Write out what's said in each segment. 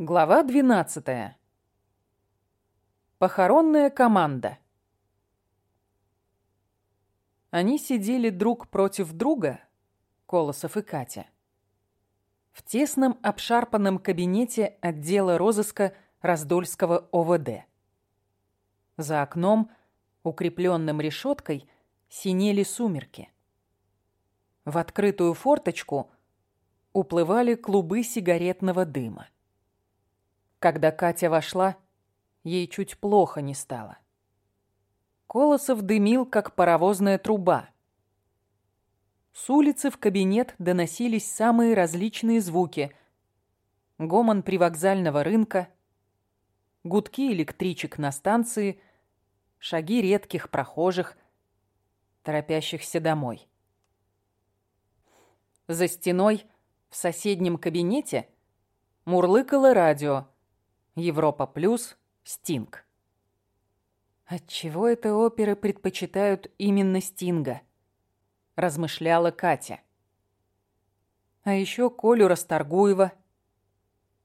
Глава 12. Похоронная команда. Они сидели друг против друга, Колосов и Катя, в тесном обшарпанном кабинете отдела розыска Раздольского ОВД. За окном, укрепленным решеткой, синели сумерки. В открытую форточку уплывали клубы сигаретного дыма. Когда Катя вошла, ей чуть плохо не стало. Колосов дымил, как паровозная труба. С улицы в кабинет доносились самые различные звуки. Гомон привокзального рынка, гудки электричек на станции, шаги редких прохожих, торопящихся домой. За стеной в соседнем кабинете мурлыкало радио – Европа плюс, Стинг. Отчего это оперы предпочитают именно Стинга? размышляла Катя. А еще Колю Расторгуева.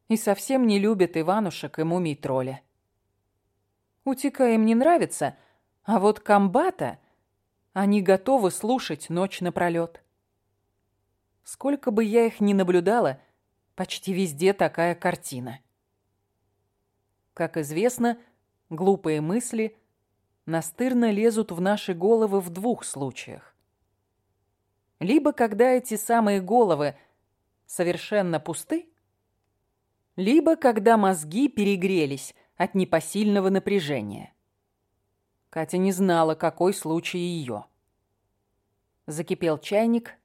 И совсем не любят Иванушек и мумий тролля. Утека им не нравится, а вот комбата они готовы слушать ночь напролёт. Сколько бы я их ни наблюдала, почти везде такая картина. Как известно, глупые мысли настырно лезут в наши головы в двух случаях. Либо когда эти самые головы совершенно пусты, либо когда мозги перегрелись от непосильного напряжения. Катя не знала, какой случай ее. Закипел чайник,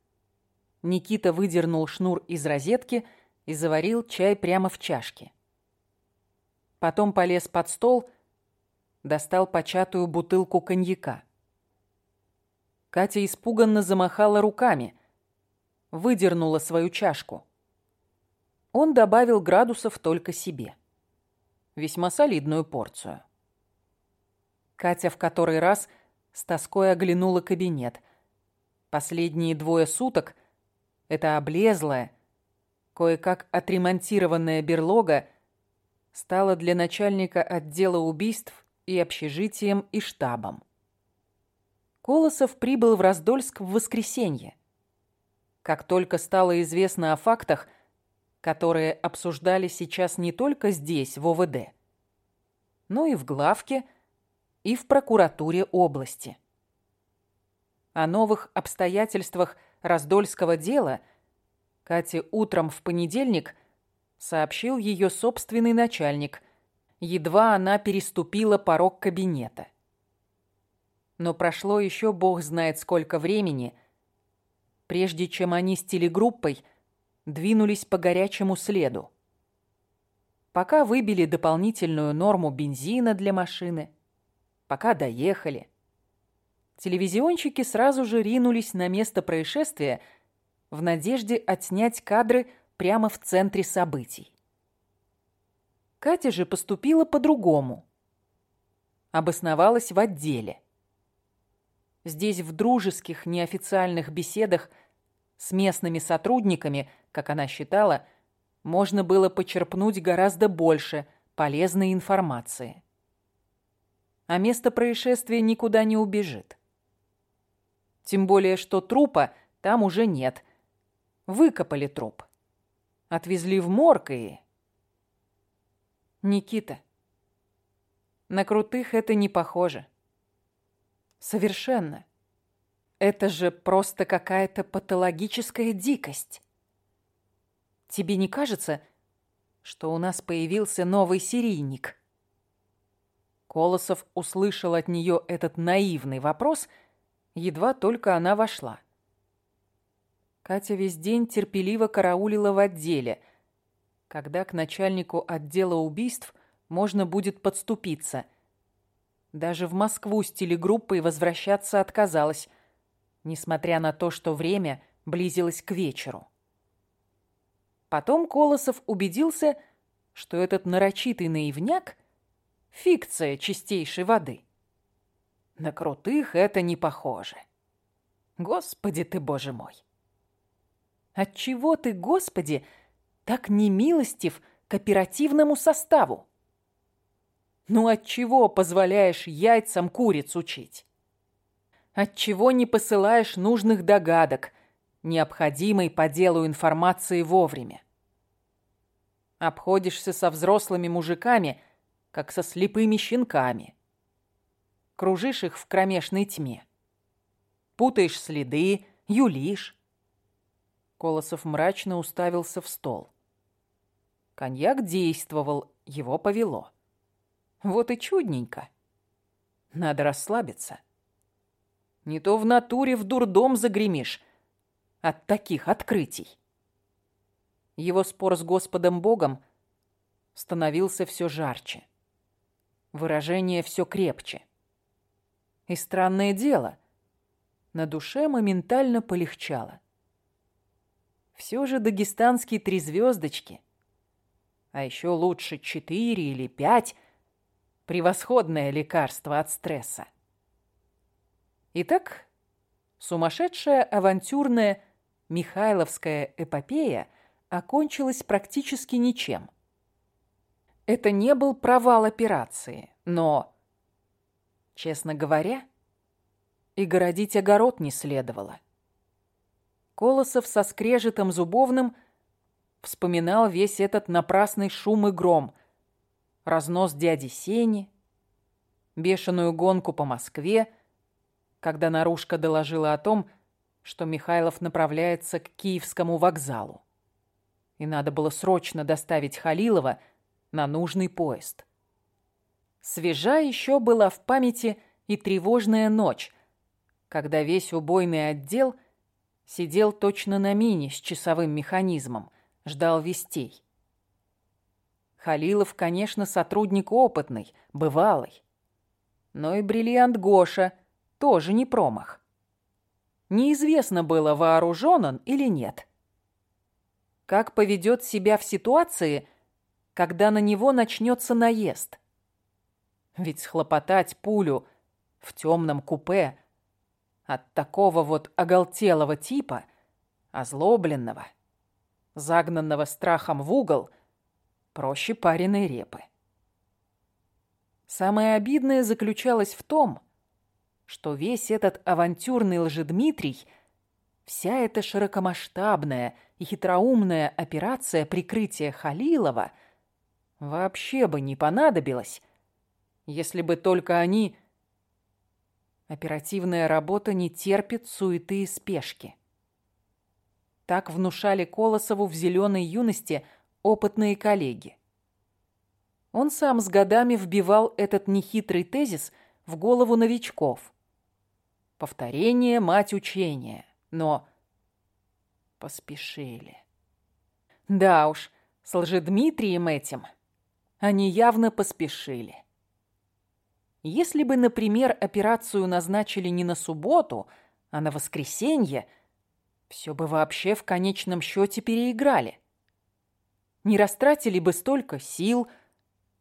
Никита выдернул шнур из розетки и заварил чай прямо в чашке. Потом полез под стол, достал початую бутылку коньяка. Катя испуганно замахала руками, выдернула свою чашку. Он добавил градусов только себе. Весьма солидную порцию. Катя в который раз с тоской оглянула кабинет. Последние двое суток эта облезлая, кое-как отремонтированная берлога стала для начальника отдела убийств и общежитием, и штабом. Колосов прибыл в Раздольск в воскресенье. Как только стало известно о фактах, которые обсуждали сейчас не только здесь, в ОВД, но и в главке, и в прокуратуре области. О новых обстоятельствах Раздольского дела Кате утром в понедельник – сообщил ее собственный начальник. Едва она переступила порог кабинета. Но прошло еще бог знает сколько времени, прежде чем они с телегруппой двинулись по горячему следу. Пока выбили дополнительную норму бензина для машины, пока доехали. Телевизионщики сразу же ринулись на место происшествия в надежде отснять кадры прямо в центре событий. Катя же поступила по-другому. Обосновалась в отделе. Здесь в дружеских, неофициальных беседах с местными сотрудниками, как она считала, можно было почерпнуть гораздо больше полезной информации. А место происшествия никуда не убежит. Тем более, что трупа там уже нет. Выкопали труп. Отвезли в морг и... Никита. На крутых это не похоже. Совершенно. Это же просто какая-то патологическая дикость. Тебе не кажется, что у нас появился новый серийник? Колосов услышал от нее этот наивный вопрос, едва только она вошла. Катя весь день терпеливо караулила в отделе, когда к начальнику отдела убийств можно будет подступиться. Даже в Москву с телегруппой возвращаться отказалась, несмотря на то, что время близилось к вечеру. Потом Колосов убедился, что этот нарочитый наивняк — фикция чистейшей воды. На крутых это не похоже. Господи ты, боже мой! Отчего ты, Господи, так немилостив к оперативному составу. Ну отчего позволяешь яйцам куриц учить? Отчего не посылаешь нужных догадок, необходимой по делу информации вовремя? Обходишься со взрослыми мужиками, как со слепыми щенками. Кружишь их в кромешной тьме. Путаешь следы, юлишь. Колосов мрачно уставился в стол. Коньяк действовал, его повело. Вот и чудненько. Надо расслабиться. Не то в натуре в дурдом загремишь от таких открытий. Его спор с Господом Богом становился все жарче. Выражение все крепче. И странное дело, на душе моментально полегчало. Все же дагестанские три звездочки, а еще лучше четыре или пять – Превосходное лекарство от стресса. Итак, сумасшедшая авантюрная Михайловская эпопея окончилась практически ничем. Это не был провал операции, но, честно говоря, и городить огород не следовало. Колосов со скрежетом зубовным вспоминал весь этот напрасный шум и гром – разнос дяди Сени, бешеную гонку по Москве, когда Нарушка доложила о том, что Михайлов направляется к Киевскому вокзалу. И надо было срочно доставить Халилова на нужный поезд. Свежа еще была в памяти и тревожная ночь, когда весь убойный отдел сидел точно на мине с часовым механизмом, ждал вестей. Халилов, конечно, сотрудник опытный, бывалый. Но и бриллиант Гоша тоже не промах. Неизвестно было, вооружен он или нет. Как поведет себя в ситуации, когда на него начнется наезд? Ведь схлопотать пулю в темном купе от такого вот оголтелого типа, озлобленного, загнанного страхом в угол – проще пареной репы. Самое обидное заключалось в том, что весь этот авантюрный лжедмитрий, вся эта широкомасштабная и хитроумная операция прикрытия Халилова вообще бы не понадобилась, если бы только они... Оперативная работа не терпит суеты и спешки. Так внушали Колосову в зеленой юности – опытные коллеги. Он сам с годами вбивал этот нехитрый тезис в голову новичков. Повторение – мать учения, но поспешили. Да уж, с Лжедмитрием этим они явно поспешили. Если бы, например, операцию назначили не на субботу, а на воскресенье, все бы вообще в конечном счете переиграли не растратили бы столько сил,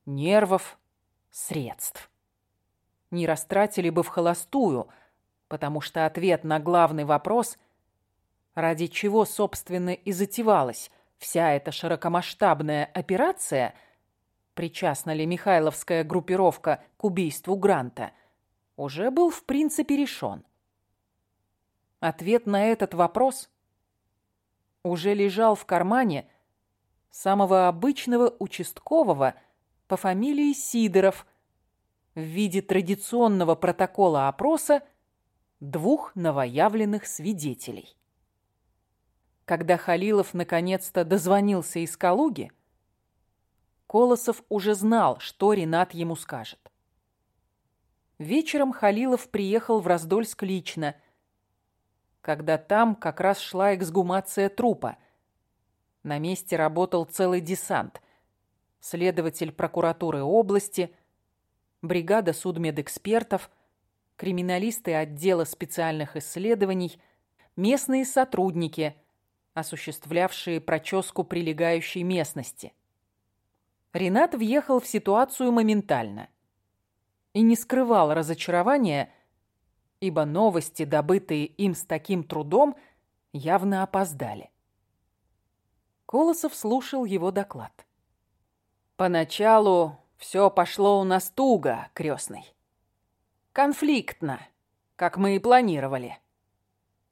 нервов, средств. Не растратили бы в холостую, потому что ответ на главный вопрос, ради чего, собственно, и затевалась вся эта широкомасштабная операция, причастна ли Михайловская группировка к убийству Гранта, уже был в принципе решен. Ответ на этот вопрос уже лежал в кармане самого обычного участкового по фамилии Сидоров в виде традиционного протокола опроса двух новоявленных свидетелей. Когда Халилов наконец-то дозвонился из Калуги, Колосов уже знал, что Ренат ему скажет. Вечером Халилов приехал в Раздольск лично, когда там как раз шла эксгумация трупа – на месте работал целый десант. Следователь прокуратуры области, бригада судмедэкспертов, криминалисты отдела специальных исследований, местные сотрудники, осуществлявшие проческу прилегающей местности. Ренат въехал в ситуацию моментально и не скрывал разочарования, ибо новости, добытые им с таким трудом, явно опоздали. Колосов слушал его доклад. Поначалу все пошло у нас туго, крестный. Конфликтно, как мы и планировали.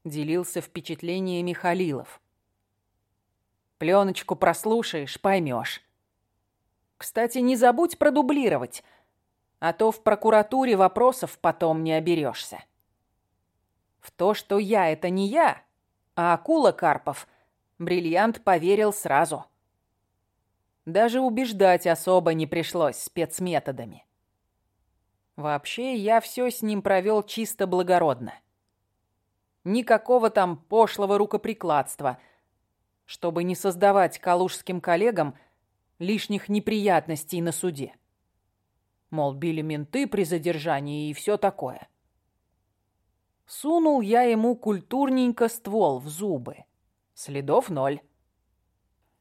Делился впечатлениями Халилов. Пленочку прослушаешь, поймешь. Кстати, не забудь продублировать, а то в прокуратуре вопросов потом не оберешься. В то, что я — это не я, а акула Карпов, бриллиант поверил сразу. Даже убеждать особо не пришлось спецметодами. Вообще, я все с ним провел чисто благородно. Никакого там пошлого рукоприкладства, чтобы не создавать калужским коллегам лишних неприятностей на суде. Мол, били менты при задержании и все такое. Сунул я ему культурненько ствол в зубы. Следов ноль.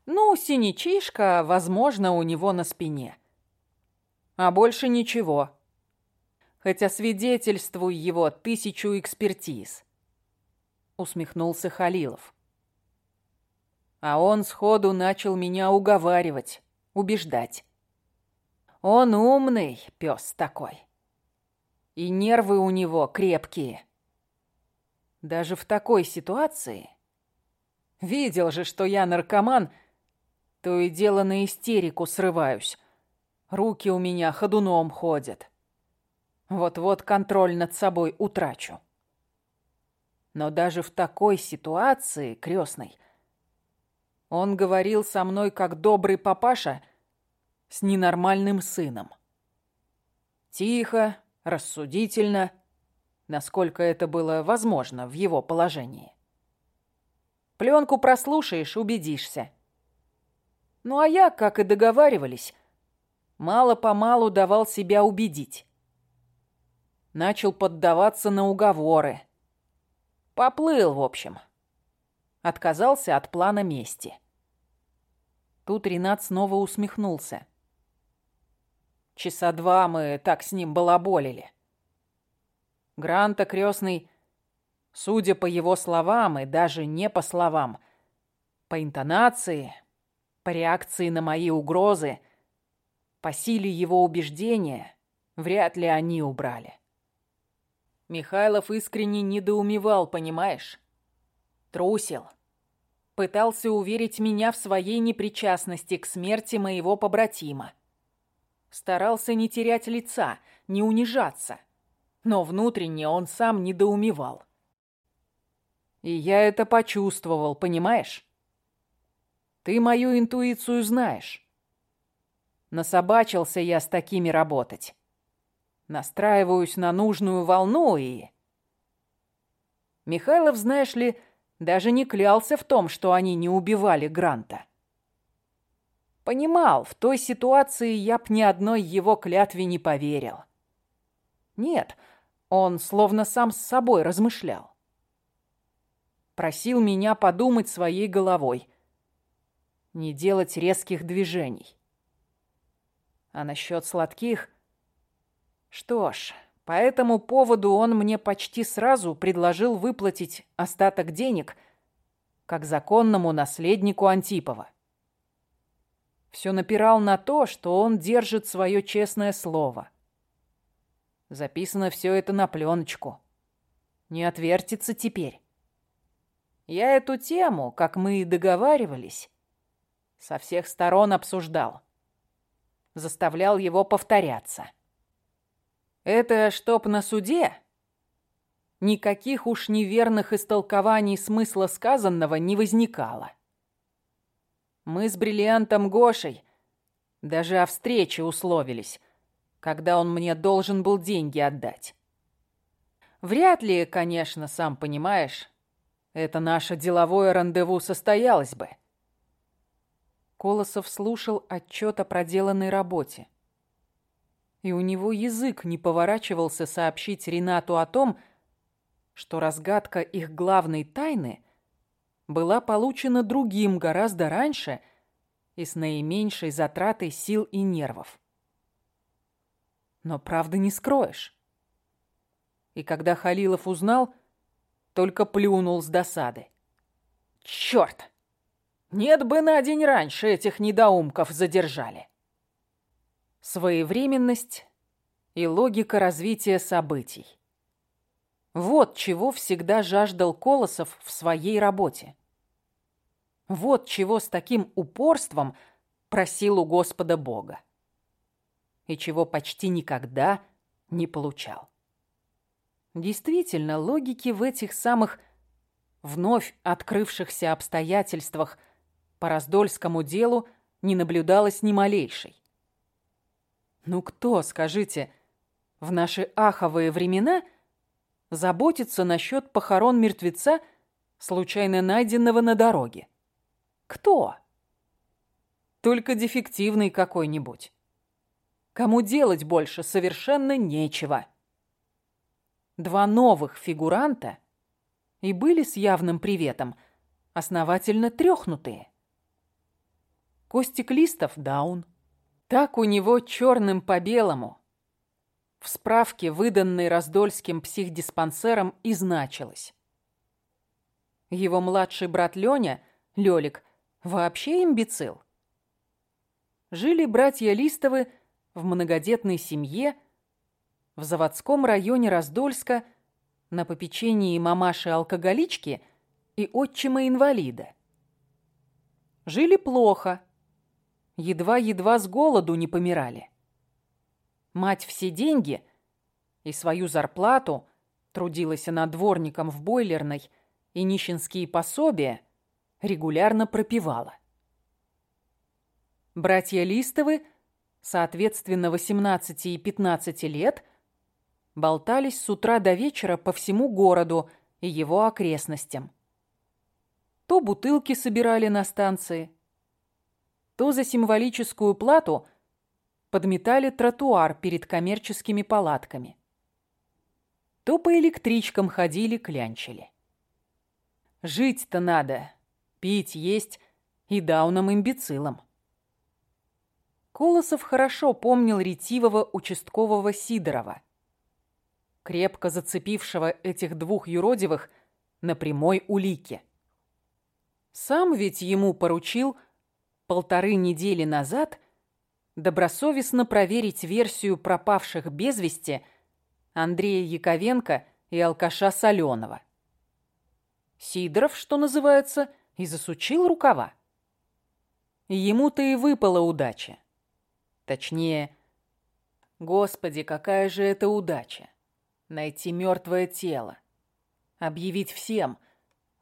Ну, синячишка, возможно, у него на спине. А больше ничего. Хотя свидетельствуй его тысячу экспертиз. Усмехнулся Халилов. А он сходу начал меня уговаривать, убеждать. Он умный пес такой. И нервы у него крепкие. Даже в такой ситуации... Видел же, что я наркоман — то и дело на истерику срываюсь. Руки у меня ходуном ходят. Вот-вот контроль над собой утрачу. Но даже в такой ситуации, крестный, он говорил со мной как добрый папаша с ненормальным сыном. Тихо, рассудительно, насколько это было возможно в его положении. Пленку прослушаешь, убедишься. Ну а я, как и договаривались, мало-помалу давал себя убедить. Начал поддаваться на уговоры. Поплыл, в общем. Отказался от плана мести. Тут Ренат снова усмехнулся. Часа два мы так с ним балаболили. Гранта крестный, судя по его словам и даже не по словам, по интонации, по реакции на мои угрозы, по силе его убеждения, вряд ли они убрали. Михайлов искренне недоумевал, понимаешь? Трусил. Пытался уверить меня в своей непричастности к смерти моего побратима. Старался не терять лица, не унижаться. Но внутренне он сам недоумевал. И я это почувствовал, понимаешь? Ты мою интуицию знаешь. Насобачился я с такими работать. Настраиваюсь на нужную волну и... Михайлов, знаешь ли, даже не клялся в том, что они не убивали Гранта. Понимал, в той ситуации я б ни одной его клятве не поверил. Нет, он словно сам с собой размышлял. Просил меня подумать своей головой, не делать резких движений. А насчет сладких... Что ж, по этому поводу он мне почти сразу предложил выплатить остаток денег как законному наследнику Антипова. Все напирал на то, что он держит свое честное слово. Записано все это на пленочку. Не отвертится теперь. Я эту тему, как мы и договаривались, со всех сторон обсуждал. Заставлял его повторяться. Это чтоб на суде никаких уж неверных истолкований смысла сказанного не возникало. Мы с бриллиантом Гошей даже о встрече условились, когда он мне должен был деньги отдать. Вряд ли, конечно, сам понимаешь, это наше деловое рандеву состоялось бы. Колосов слушал отчет о проделанной работе. И у него язык не поворачивался сообщить Ренату о том, что разгадка их главной тайны была получена другим гораздо раньше и с наименьшей затратой сил и нервов. Но правды не скроешь. И когда Халилов узнал, только плюнул с досады. «Чёрт! Нет бы на день раньше этих недоумков задержали. Своевременность и логика развития событий. Вот чего всегда жаждал Колосов в своей работе. Вот чего с таким упорством просил у Господа Бога. И чего почти никогда не получал. Действительно, логики в этих самых вновь открывшихся обстоятельствах по Раздольскому делу не наблюдалось ни малейшей. Ну кто, скажите, в наши аховые времена заботится насчет похорон мертвеца, случайно найденного на дороге? Кто? Только дефективный какой-нибудь. Кому делать больше совершенно нечего. Два новых фигуранта и были с явным приветом основательно трёхнутые. Костик Листов даун. Так у него черным по белому. В справке, выданной Раздольским психдиспансером, и значилось. Его младший брат Лёня, Лёлик, вообще имбецил. Жили братья Листовы в многодетной семье в заводском районе Раздольска на попечении мамаши-алкоголички и отчима-инвалида. Жили плохо – едва-едва с голоду не помирали. Мать все деньги и свою зарплату трудилась она дворником в бойлерной и нищенские пособия регулярно пропивала. Братья Листовы, соответственно, 18 и 15 лет, болтались с утра до вечера по всему городу и его окрестностям. То бутылки собирали на станции, то за символическую плату подметали тротуар перед коммерческими палатками, то по электричкам ходили, клянчили. Жить-то надо, пить, есть и дауном-имбецилом. Колосов хорошо помнил ретивого участкового Сидорова, крепко зацепившего этих двух юродивых на прямой улике. Сам ведь ему поручил полторы недели назад добросовестно проверить версию пропавших без вести Андрея Яковенко и алкаша Соленова. Сидоров, что называется, и засучил рукава. Ему-то и выпала удача. Точнее, господи, какая же это удача. Найти мертвое тело. Объявить всем,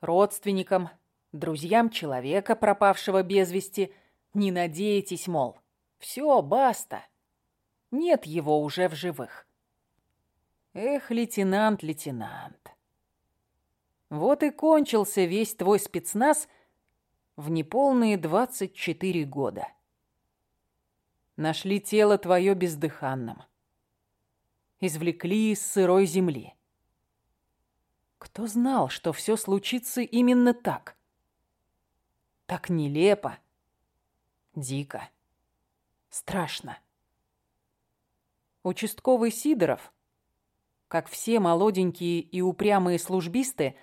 родственникам, друзьям человека, пропавшего без вести, не надейтесь, мол, все, баста. Нет его уже в живых. Эх, лейтенант, лейтенант. Вот и кончился весь твой спецназ в неполные двадцать четыре года. Нашли тело твое бездыханным. Извлекли из сырой земли. Кто знал, что все случится именно так? Так нелепо, дико, страшно. Участковый Сидоров, как все молоденькие и упрямые службисты,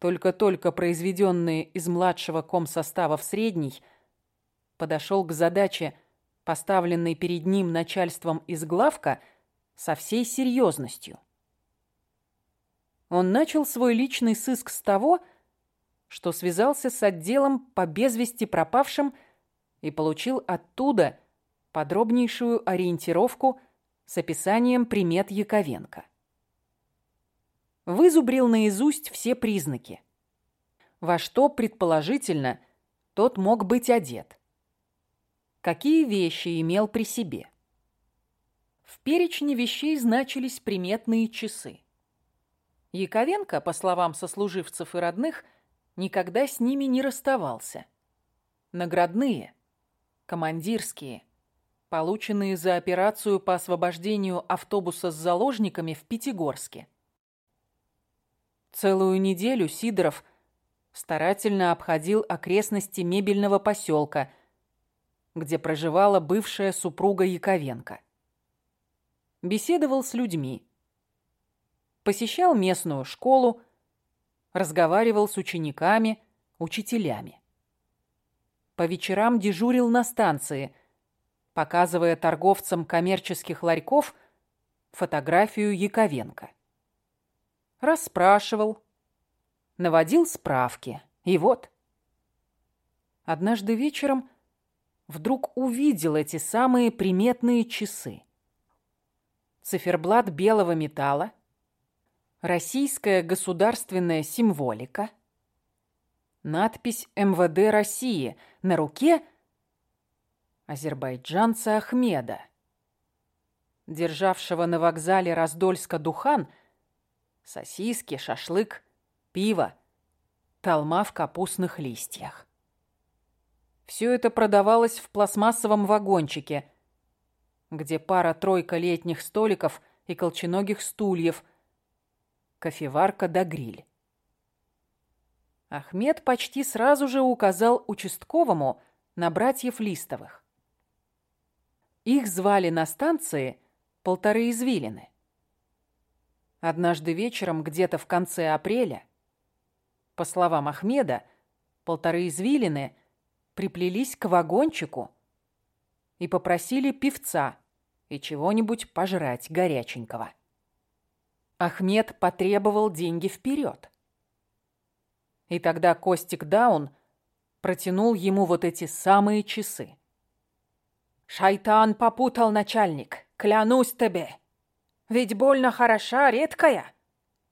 только-только произведенные из младшего комсостава в средний, подошел к задаче, поставленной перед ним начальством из главка, со всей серьезностью. Он начал свой личный сыск с того, что связался с отделом по без вести пропавшим и получил оттуда подробнейшую ориентировку с описанием примет Яковенко. Вызубрил наизусть все признаки. Во что, предположительно, тот мог быть одет. Какие вещи имел при себе. В перечне вещей значились приметные часы. Яковенко, по словам сослуживцев и родных, никогда с ними не расставался. Наградные, командирские, полученные за операцию по освобождению автобуса с заложниками в Пятигорске. Целую неделю Сидоров старательно обходил окрестности мебельного поселка, где проживала бывшая супруга Яковенко. Беседовал с людьми. Посещал местную школу, разговаривал с учениками, учителями. По вечерам дежурил на станции, показывая торговцам коммерческих ларьков фотографию Яковенко. Расспрашивал, наводил справки. И вот. Однажды вечером вдруг увидел эти самые приметные часы. Циферблат белого металла, российская государственная символика, надпись МВД России на руке азербайджанца Ахмеда, державшего на вокзале Раздольска-Духан сосиски, шашлык, пиво, толма в капустных листьях. Все это продавалось в пластмассовом вагончике, где пара-тройка летних столиков и колченогих стульев, кофеварка да гриль. Ахмед почти сразу же указал участковому на братьев Листовых. Их звали на станции полторы извилины. Однажды вечером, где-то в конце апреля, по словам Ахмеда, полторы извилины приплелись к вагончику и попросили певца и чего-нибудь пожрать горяченького. Ахмед потребовал деньги вперед. И тогда Костик Даун протянул ему вот эти самые часы. «Шайтан попутал, начальник, клянусь тебе. Ведь больно хороша, редкая»,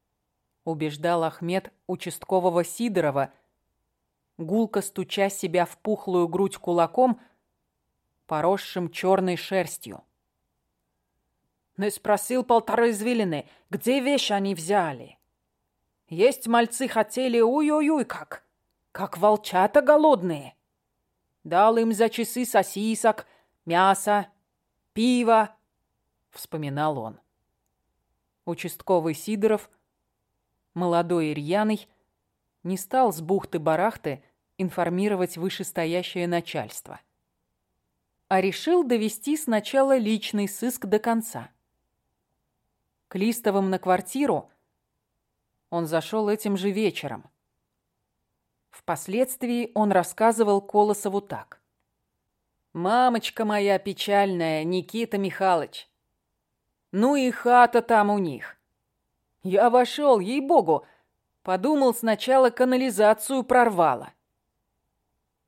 — убеждал Ахмед участкового Сидорова, гулко стуча себя в пухлую грудь кулаком, поросшим черной шерстью. «Не спросил полторы извилины, где вещи они взяли?» Есть мальцы хотели уй-уй-уй как, как волчата голодные. Дал им за часы сосисок, мяса, пива, вспоминал он. Участковый Сидоров, молодой и рьяный, не стал с бухты-барахты информировать вышестоящее начальство, а решил довести сначала личный сыск до конца. К Листовым на квартиру он зашел этим же вечером. Впоследствии он рассказывал Колосову так. «Мамочка моя печальная, Никита Михайлович. Ну и хата там у них. Я вошел, ей-богу, подумал сначала канализацию прорвало.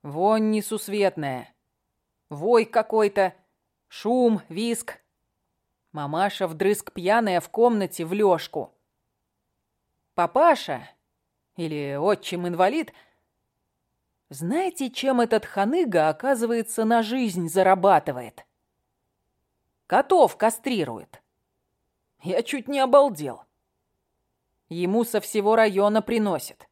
Вонь несусветная. Вой какой-то, шум, виск. Мамаша вдрызг пьяная в комнате в лёжку. Папаша или отчим-инвалид, знаете, чем этот ханыга, оказывается, на жизнь зарабатывает? Котов кастрирует. Я чуть не обалдел. Ему со всего района приносят.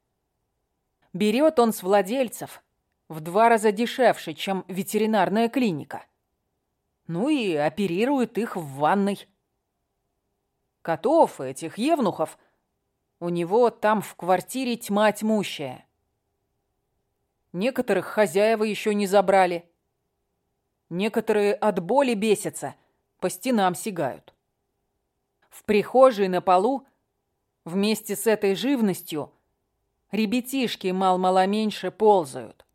Берет он с владельцев в два раза дешевше, чем ветеринарная клиника. Ну и оперирует их в ванной. Котов, этих евнухов – у него там в квартире тьма тьмущая. Некоторых хозяева еще не забрали. Некоторые от боли бесятся, по стенам сигают. В прихожей на полу вместе с этой живностью ребятишки мал-мало меньше ползают.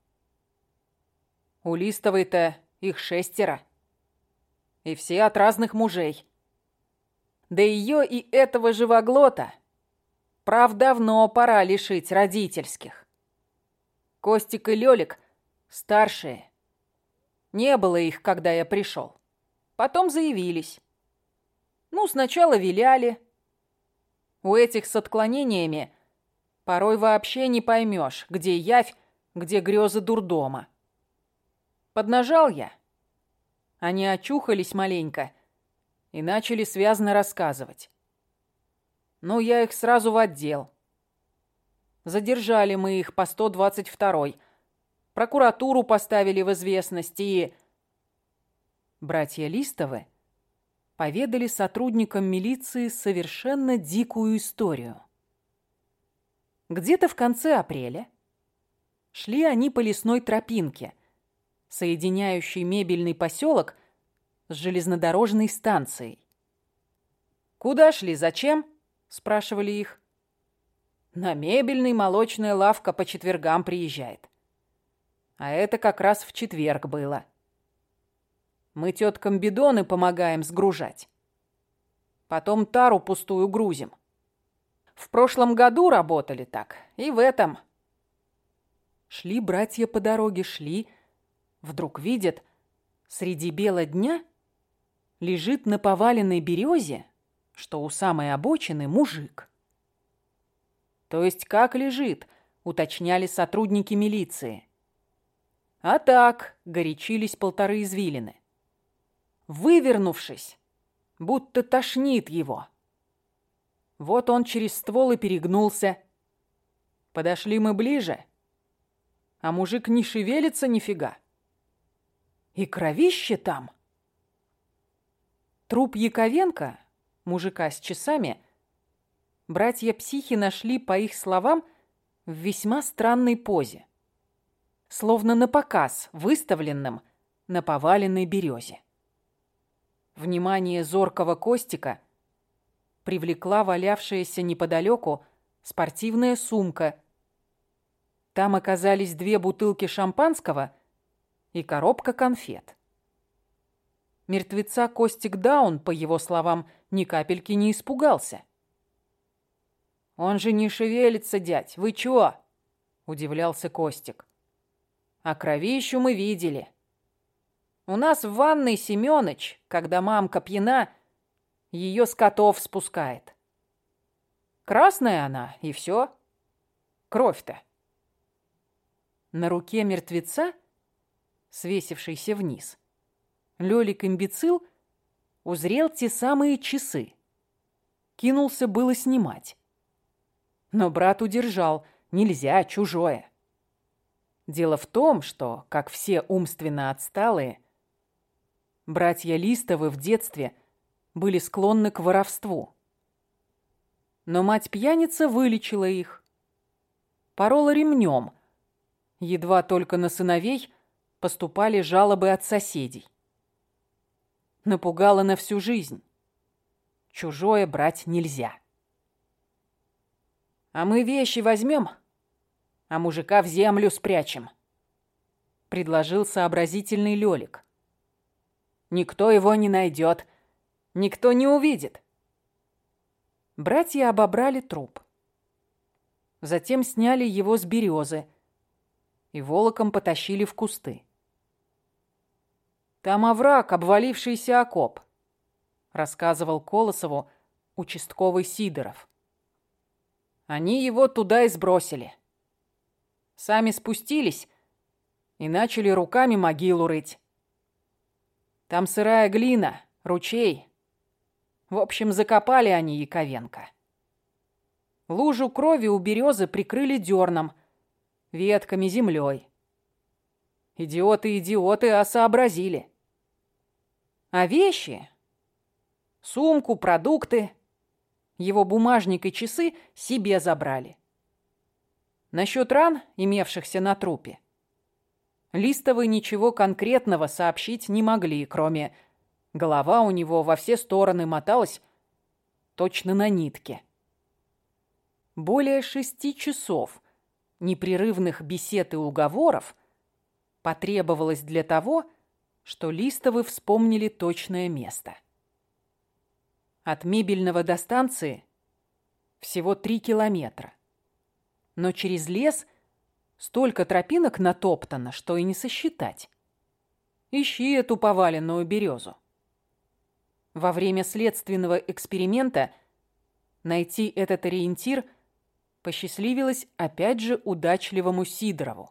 У Листовой-то их шестеро. И все от разных мужей. Да ее и этого живоглота — Прав давно пора лишить родительских. Костик и Лёлик старшие. Не было их, когда я пришел. Потом заявились. Ну, сначала виляли. У этих с отклонениями порой вообще не поймешь, где явь, где грезы дурдома. Поднажал я. Они очухались маленько и начали связно рассказывать. Ну, я их сразу в отдел. Задержали мы их по 122-й. Прокуратуру поставили в известность и... Братья Листовы поведали сотрудникам милиции совершенно дикую историю. Где-то в конце апреля шли они по лесной тропинке, соединяющей мебельный поселок с железнодорожной станцией. Куда шли, зачем? спрашивали их. На мебельный молочная лавка по четвергам приезжает. А это как раз в четверг было. Мы теткам бидоны помогаем сгружать. Потом тару пустую грузим. В прошлом году работали так, и в этом. Шли братья по дороге, шли. Вдруг видят, среди бела дня лежит на поваленной березе, что у самой обочины, мужик. То есть как лежит, уточняли сотрудники милиции. А так, горячились полторы извилины. Вывернувшись, будто тошнит его. Вот он через ствол и перегнулся. Подошли мы ближе, а мужик не шевелится нифига. И кровище там. Труп Яковенко, мужика с часами, братья-психи нашли, по их словам, в весьма странной позе. Словно на показ, выставленном на поваленной березе. Внимание зоркого Костика привлекла валявшаяся неподалеку спортивная сумка. Там оказались две бутылки шампанского и коробка конфет. Мертвеца Костик Даун, по его словам, ни капельки не испугался. «Он же не шевелится, дядь, вы чё?» – удивлялся Костик. «А кровищу мы видели». У нас в ванной Семёныч, когда мамка пьяна, ее с котов спускает. Красная она, и все. Кровь-то. На руке мертвеца, свесившейся вниз, Лёлик-имбецил узрел те самые часы. Кинулся было снимать. Но брат удержал. Нельзя, чужое. Дело в том, что, как все умственно отсталые, Братья Листовы в детстве были склонны к воровству. Но мать-пьяница вылечила их. Порола ремнем. Едва только на сыновей поступали жалобы от соседей. Напугала на всю жизнь. Чужое брать нельзя. А мы вещи возьмем, а мужика в землю спрячем, предложил сообразительный Лёлик. Никто его не найдет. Никто не увидит. Братья обобрали труп. Затем сняли его с березы и волоком потащили в кусты. «Там овраг, обвалившийся окоп», — рассказывал Колосову участковый Сидоров. Они его туда и сбросили. Сами спустились и начали руками могилу рыть. Там сырая глина, ручей. В общем, закопали они Яковенко. Лужу крови у березы прикрыли дерном, ветками, землей. Идиоты, идиоты, а сообразили. А вещи? Сумку, продукты, его бумажник и часы себе забрали. Насчет ран, имевшихся на трупе, Листовы ничего конкретного сообщить не могли, кроме голова у него во все стороны моталась точно на нитке. Более шести часов непрерывных бесед и уговоров потребовалось для того, что Листовы вспомнили точное место. От мебельного до станции всего три километра. Но через лес – Столько тропинок натоптано, что и не сосчитать. Ищи эту поваленную березу. Во время следственного эксперимента найти этот ориентир посчастливилось опять же удачливому Сидорову.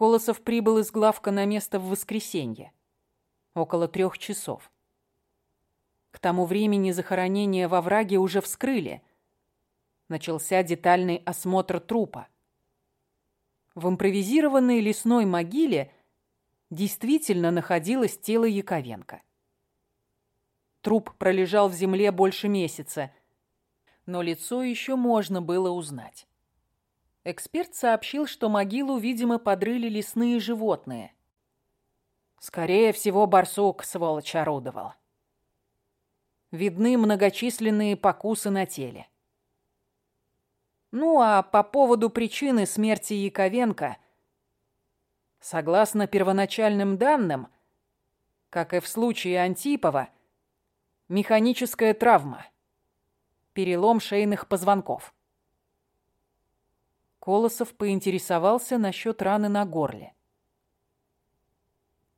Колосов прибыл из главка на место в воскресенье, около трех часов. К тому времени захоронение во враге уже вскрыли. Начался детальный осмотр трупа. В импровизированной лесной могиле действительно находилось тело Яковенко. Труп пролежал в земле больше месяца, но лицо еще можно было узнать. Эксперт сообщил, что могилу, видимо, подрыли лесные животные. Скорее всего, барсук, сволочь, орудовал. Видны многочисленные покусы на теле. Ну а по поводу причины смерти Яковенко, согласно первоначальным данным, как и в случае Антипова, механическая травма. Перелом шейных позвонков. Колосов поинтересовался насчет раны на горле.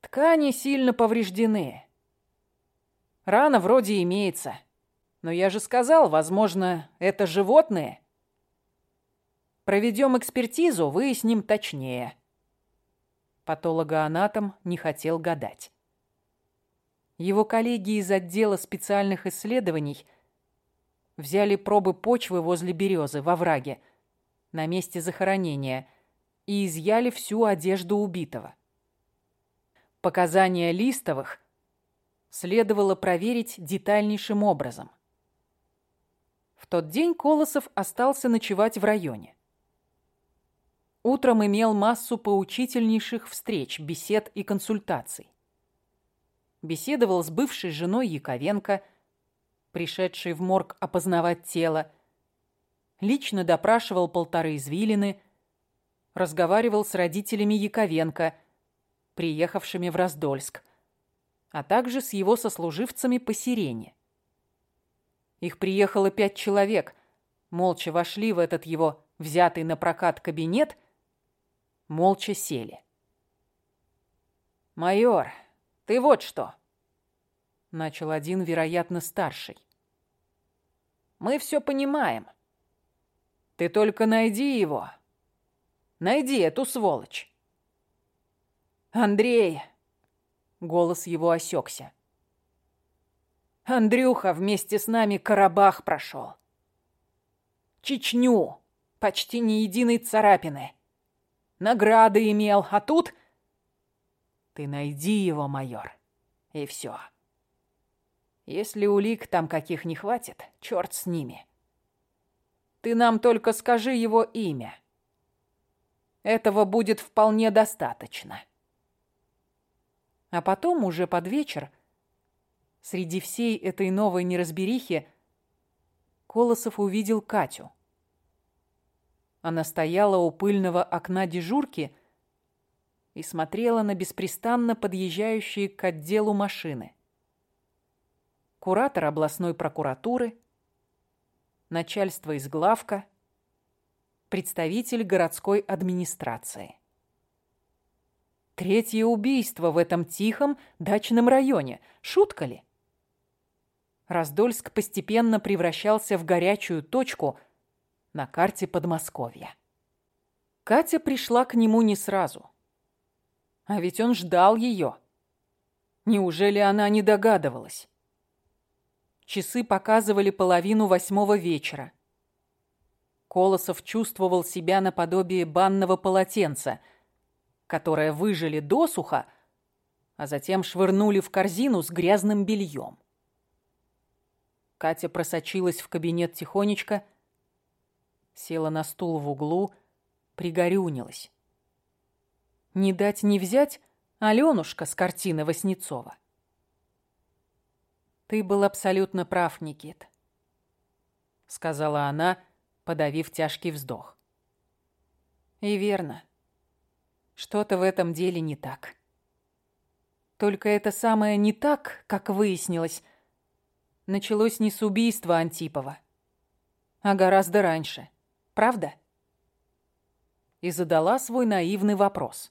Ткани сильно повреждены. Рана вроде имеется. Но я же сказал, возможно, это животные. Проведем экспертизу, выясним точнее. Патологоанатом не хотел гадать. Его коллеги из отдела специальных исследований взяли пробы почвы возле березы во враге на месте захоронения и изъяли всю одежду убитого. Показания Листовых следовало проверить детальнейшим образом. В тот день Колосов остался ночевать в районе. Утром имел массу поучительнейших встреч, бесед и консультаций. Беседовал с бывшей женой Яковенко, пришедшей в морг опознавать тело, лично допрашивал полторы извилины, разговаривал с родителями Яковенко, приехавшими в Раздольск, а также с его сослуживцами по сирене. Их приехало пять человек, молча вошли в этот его взятый на прокат кабинет, молча сели. «Майор, ты вот что!» Начал один, вероятно, старший. «Мы все понимаем. Ты только найди его. Найди эту сволочь. «Андрей!» Голос его осекся. «Андрюха вместе с нами Карабах прошел. Чечню, почти ни единой царапины. Награды имел, а тут... Ты найди его, майор, и все. Если улик там каких не хватит, черт с ними. Ты нам только скажи его имя. Этого будет вполне достаточно». А потом, уже под вечер, среди всей этой новой неразберихи, Колосов увидел Катю. Она стояла у пыльного окна дежурки и смотрела на беспрестанно подъезжающие к отделу машины. Куратор областной прокуратуры, начальство из главка, представитель городской администрации. Третье убийство в этом тихом дачном районе. Шутка ли? Раздольск постепенно превращался в горячую точку на карте Подмосковья. Катя пришла к нему не сразу. А ведь он ждал ее. Неужели она не догадывалась? Часы показывали половину восьмого вечера. Колосов чувствовал себя наподобие банного полотенца – которое выжили досуха, а затем швырнули в корзину с грязным бельем. Катя просочилась в кабинет тихонечко, села на стул в углу, пригорюнилась. Не дать не взять Алёнушка с картины Васнецова. «Ты был абсолютно прав, Никит», — сказала она, подавив тяжкий вздох. «И верно. Что-то в этом деле не так. Только это самое «не так», как выяснилось, началось не с убийства Антипова, а гораздо раньше. Правда? И задала свой наивный вопрос.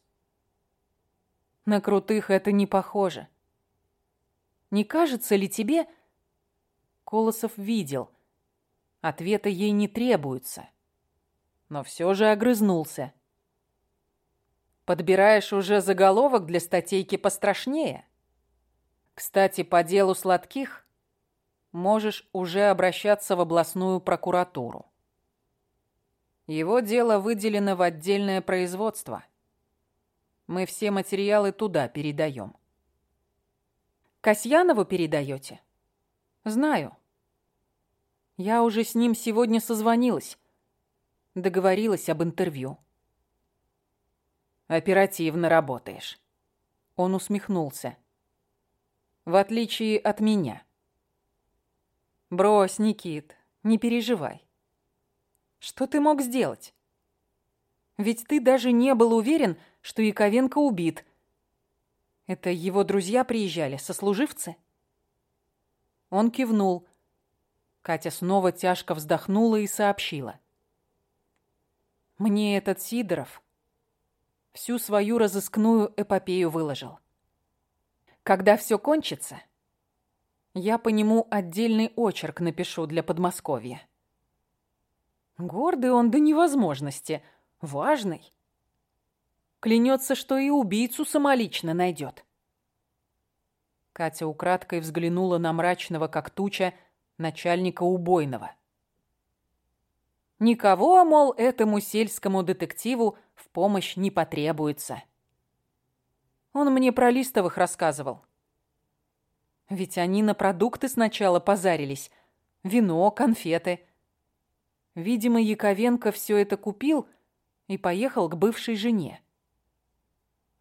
На крутых это не похоже. Не кажется ли тебе... Колосов видел. Ответа ей не требуется. Но все же огрызнулся. Подбираешь уже заголовок для статейки пострашнее? Кстати, по делу сладких можешь уже обращаться в областную прокуратуру. Его дело выделено в отдельное производство. Мы все материалы туда передаем. Касьянову передаете? Знаю. Я уже с ним сегодня созвонилась. Договорилась об интервью. Оперативно работаешь. Он усмехнулся. В отличие от меня. Брось, Никит, не переживай. Что ты мог сделать? Ведь ты даже не был уверен, что Яковенко убит. Это его друзья приезжали, сослуживцы? Он кивнул. Катя снова тяжко вздохнула и сообщила. Мне этот Сидоров всю свою разыскную эпопею выложил. Когда все кончится, я по нему отдельный очерк напишу для Подмосковья. Гордый он до невозможности, важный. Клянется, что и убийцу самолично найдет. Катя украдкой взглянула на мрачного, как туча, начальника убойного. Никого, мол, этому сельскому детективу в помощь не потребуется. Он мне про Листовых рассказывал. Ведь они на продукты сначала позарились. Вино, конфеты. Видимо, Яковенко все это купил и поехал к бывшей жене.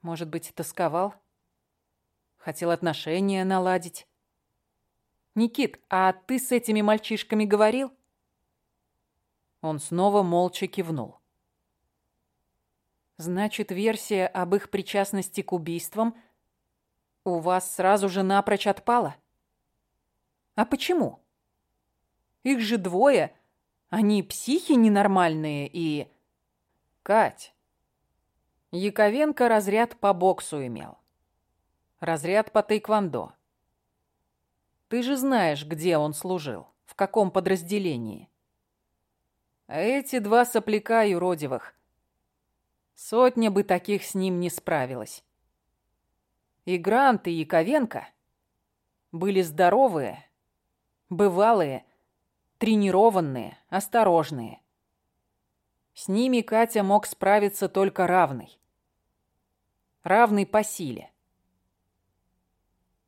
Может быть, тосковал? Хотел отношения наладить. «Никит, а ты с этими мальчишками говорил?» Он снова молча кивнул. Значит, версия об их причастности к убийствам у вас сразу же напрочь отпала? А почему? Их же двое. Они психи ненормальные и... Кать. Яковенко разряд по боксу имел. Разряд по тайквандо. Ты же знаешь, где он служил, в каком подразделении. Эти два сопляка юродивых Сотня бы таких с ним не справилась. И Грант, и Яковенко были здоровые, бывалые, тренированные, осторожные. С ними Катя мог справиться только равный. Равный по силе.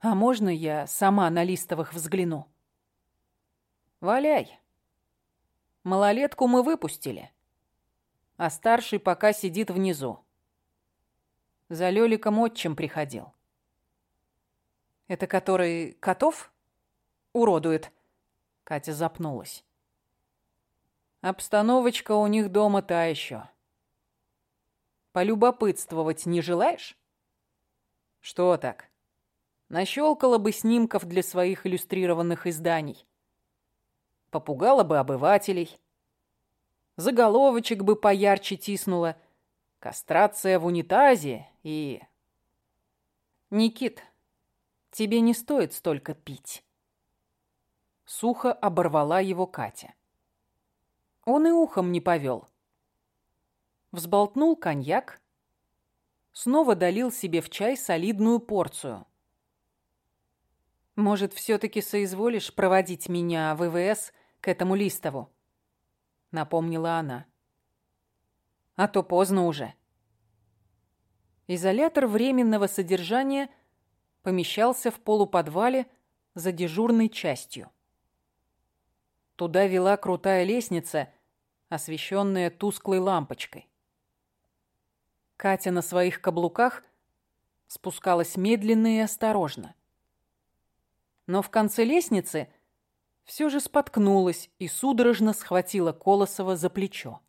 А можно я сама на листовых взгляну? Валяй. Малолетку мы выпустили а старший пока сидит внизу. За Лёликом отчим приходил. Это который котов уродует? Катя запнулась. Обстановочка у них дома та еще. Полюбопытствовать не желаешь? Что так? Нащелкала бы снимков для своих иллюстрированных изданий. Попугала бы обывателей заголовочек бы поярче тиснула. Кастрация в унитазе и... Никит, тебе не стоит столько пить. Сухо оборвала его Катя. Он и ухом не повел. Взболтнул коньяк, снова долил себе в чай солидную порцию. Может, все-таки соизволишь проводить меня в ВВС к этому Листову? напомнила она. А то поздно уже. Изолятор временного содержания помещался в полуподвале за дежурной частью. Туда вела крутая лестница, освещенная тусклой лампочкой. Катя на своих каблуках спускалась медленно и осторожно. Но в конце лестницы – все же споткнулась и судорожно схватила Колосова за плечо.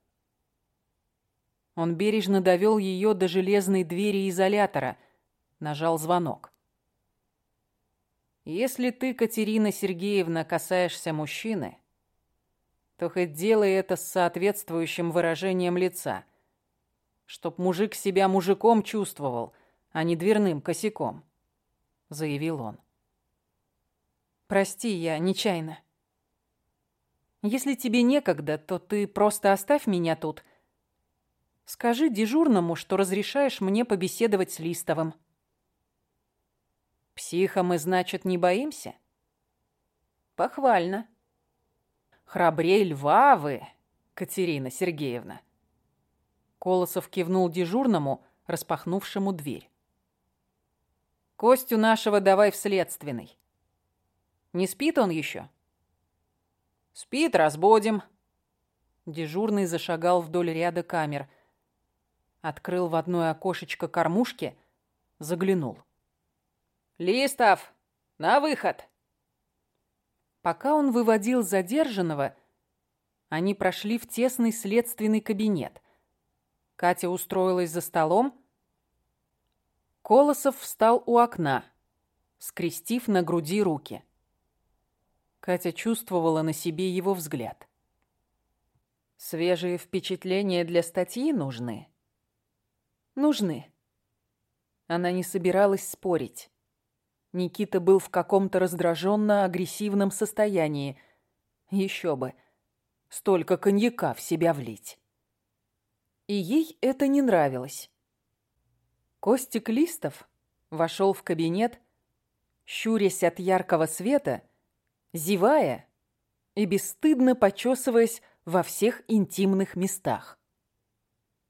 Он бережно довел ее до железной двери изолятора, нажал звонок. «Если ты, Катерина Сергеевна, касаешься мужчины, то хоть делай это с соответствующим выражением лица, чтоб мужик себя мужиком чувствовал, а не дверным косяком», — заявил он. «Прости, я нечаянно». Если тебе некогда, то ты просто оставь меня тут. Скажи дежурному, что разрешаешь мне побеседовать с Листовым. Психа мы, значит, не боимся? Похвально. Храбрей льва вы, Катерина Сергеевна. Колосов кивнул дежурному, распахнувшему дверь. Костю нашего давай в следственный. Не спит он еще? — «Спит, разбудим». Дежурный зашагал вдоль ряда камер. Открыл в одно окошечко кормушки, заглянул. «Листов, на выход!» Пока он выводил задержанного, они прошли в тесный следственный кабинет. Катя устроилась за столом, Колосов встал у окна, скрестив на груди руки. Катя чувствовала на себе его взгляд. Свежие впечатления для статьи нужны? Нужны. Она не собиралась спорить. Никита был в каком-то раздраженно-агрессивном состоянии. Еще бы. Столько коньяка в себя влить. И ей это не нравилось. Костик Листов вошел в кабинет, щурясь от яркого света, зевая и бесстыдно почесываясь во всех интимных местах.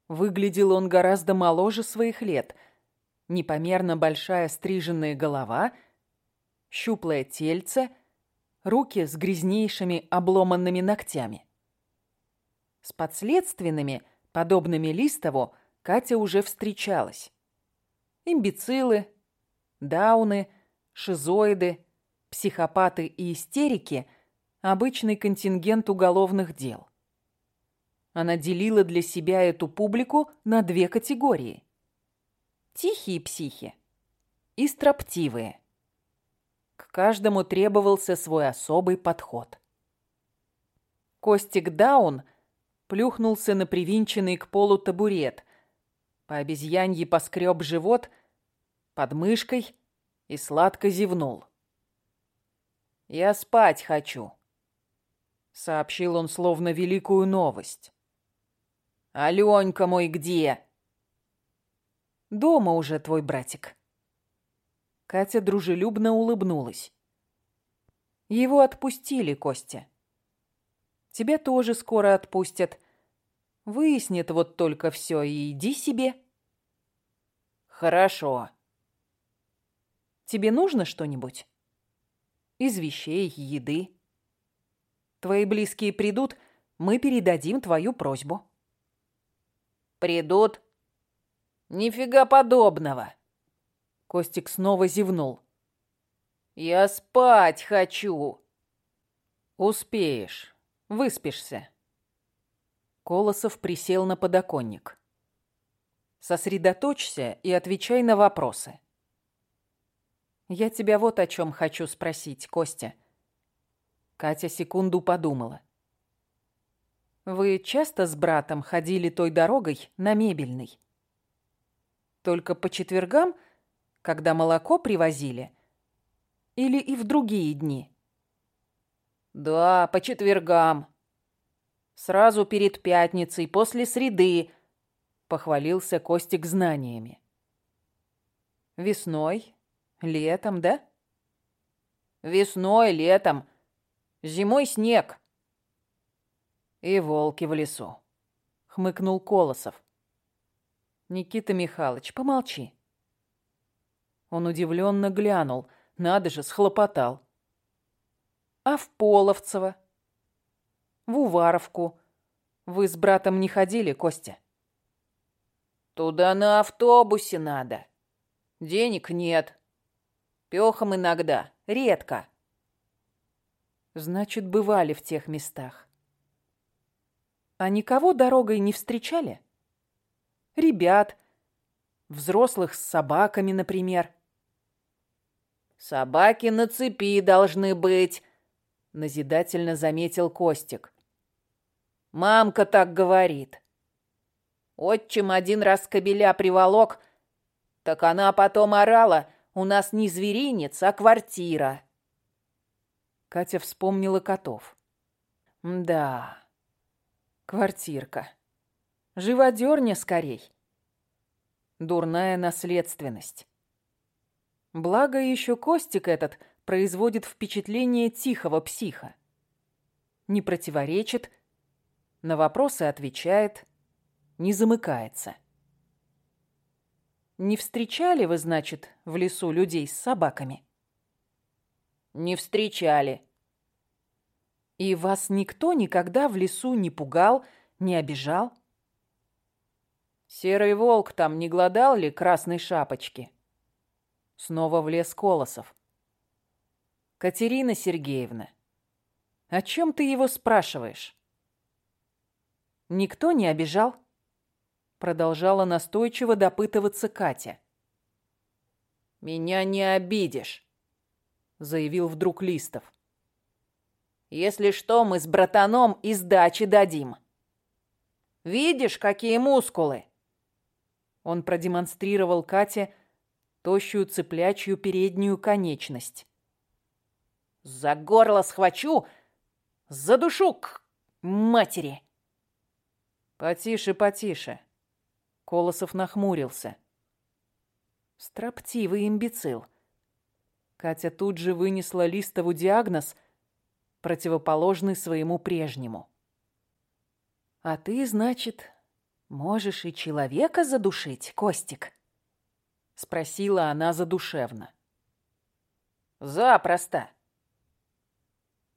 Выглядел он гораздо моложе своих лет. Непомерно большая стриженная голова, щуплое тельце, руки с грязнейшими обломанными ногтями. С подследственными, подобными Листову, Катя уже встречалась имбецилы, дауны, шизоиды, психопаты и истерики – обычный контингент уголовных дел. Она делила для себя эту публику на две категории. Тихие психи и строптивые. К каждому требовался свой особый подход. Костик Даун плюхнулся на привинченный к полу табурет, по обезьянье поскреб живот под мышкой и сладко зевнул. «Я спать хочу», — сообщил он словно великую новость. «Алёнька мой где?» «Дома уже твой братик». Катя дружелюбно улыбнулась. Его отпустили, Костя. Тебя тоже скоро отпустят. Выяснит вот только все и иди себе. Хорошо. Тебе нужно что-нибудь? Из вещей, еды. Твои близкие придут, мы передадим твою просьбу. Придут? Нифига подобного. Костик снова зевнул. Я спать хочу. Успеешь. Выспишься. Колосов присел на подоконник. Сосредоточься и отвечай на вопросы. Я тебя вот о чем хочу спросить, Костя. Катя секунду подумала. Вы часто с братом ходили той дорогой на Мебельный? Только по четвергам, когда молоко привозили? Или и в другие дни? Да, по четвергам. Сразу перед пятницей, после среды, похвалился Костик знаниями. Весной, летом, да? Весной, летом, зимой снег. И волки в лесу, хмыкнул Колосов. Никита Михайлович, помолчи. Он удивленно глянул. Надо же, схлопотал. А в Половцево? В Уваровку? Вы с братом не ходили, Костя? Туда на автобусе надо. Денег нет. Пёхом иногда, редко. Значит, бывали в тех местах. А никого дорогой не встречали? Ребят, взрослых с собаками, например. Собаки на цепи должны быть, назидательно заметил Костик. Мамка так говорит. Отчим один раз кобеля приволок, так она потом орала, у нас не зверинец, а квартира. Катя вспомнила котов. Да, квартирка. Живодерня скорей. Дурная наследственность. Благо еще Костик этот производит впечатление тихого психа. Не противоречит, на вопросы отвечает – не замыкается. Не встречали вы, значит, в лесу людей с собаками? Не встречали. И вас никто никогда в лесу не пугал, не обижал? Серый волк там не глодал ли красной шапочки? Снова влез Колосов. Катерина Сергеевна, о чем ты его спрашиваешь? Никто не обижал? Продолжала настойчиво допытываться Катя. «Меня не обидишь», — заявил вдруг Листов. «Если что, мы с братаном и сдачи дадим. Видишь, какие мускулы?» Он продемонстрировал Кате тощую цыплячью переднюю конечность. «За горло схвачу, за душу к матери!» «Потише, потише!» Колосов нахмурился. Строптивый имбецил. Катя тут же вынесла Листову диагноз, противоположный своему прежнему. «А ты, значит, можешь и человека задушить, Костик?» Спросила она задушевно. «Запросто!»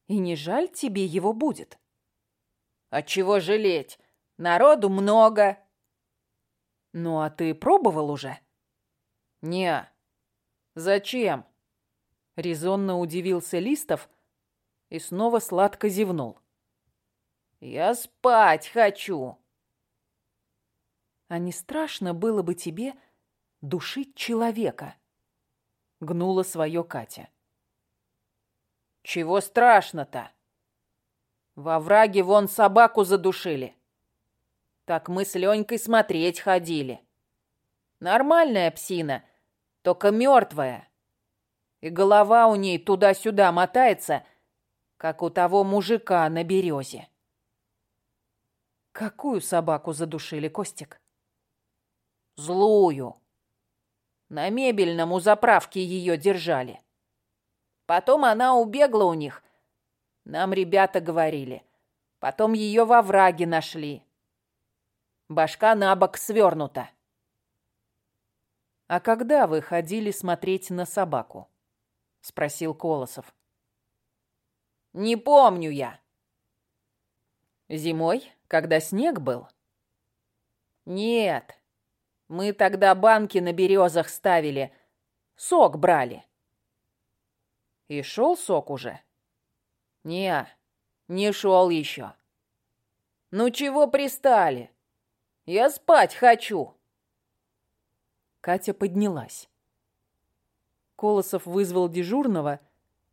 «И не жаль тебе его будет?» «А чего жалеть? Народу много!» «Ну, а ты пробовал уже?» «Не. Зачем?» Резонно удивился Листов и снова сладко зевнул. «Я спать хочу!» «А не страшно было бы тебе душить человека?» Гнула свое Катя. «Чего страшно-то? Во враге вон собаку задушили. Так мы с Ленькой смотреть ходили. Нормальная псина, только мертвая. И голова у ней туда-сюда мотается, как у того мужика на березе. Какую собаку задушили, Костик? Злую. На мебельном у заправки ее держали. Потом она убегла у них. Нам ребята говорили. Потом ее во враге нашли. Башка на бок свернута. «А когда вы ходили смотреть на собаку?» — спросил Колосов. «Не помню я». «Зимой, когда снег был?» «Нет, мы тогда банки на березах ставили, сок брали». «И шел сок уже?» «Не, не шел еще». «Ну чего пристали? Я спать хочу». Катя поднялась. Колосов вызвал дежурного,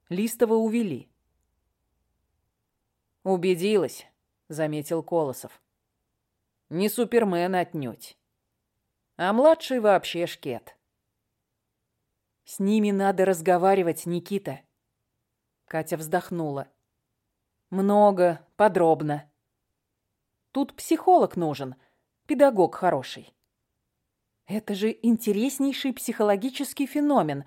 Листова увели. «Убедилась», — заметил Колосов. «Не супермен отнюдь. А младший вообще шкет». «С ними надо разговаривать, Никита». Катя вздохнула. «Много, подробно. Тут психолог нужен, педагог хороший». Это же интереснейший психологический феномен.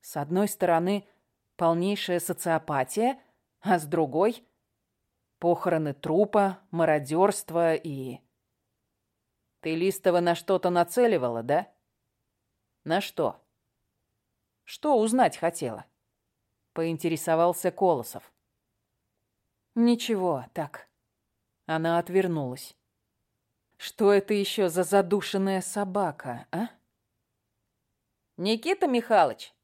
С одной стороны, полнейшая социопатия, а с другой — похороны трупа, мародерство и... Ты Листова на что-то нацеливала, да? На что? Что узнать хотела? Поинтересовался Колосов. Ничего, так. Она отвернулась. Что это еще за задушенная собака, а? Никита Михайлович,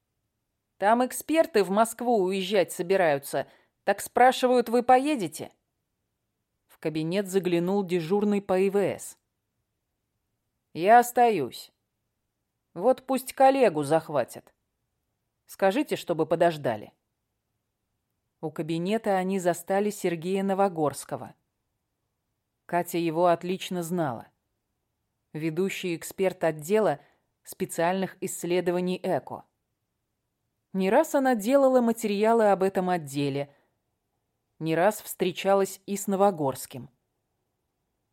там эксперты в Москву уезжать собираются. Так спрашивают, вы поедете? В кабинет заглянул дежурный по ИВС. Я остаюсь. Вот пусть коллегу захватят. Скажите, чтобы подождали. У кабинета они застали Сергея Новогорского. Катя его отлично знала. Ведущий эксперт отдела специальных исследований ЭКО. Не раз она делала материалы об этом отделе, не раз встречалась и с Новогорским.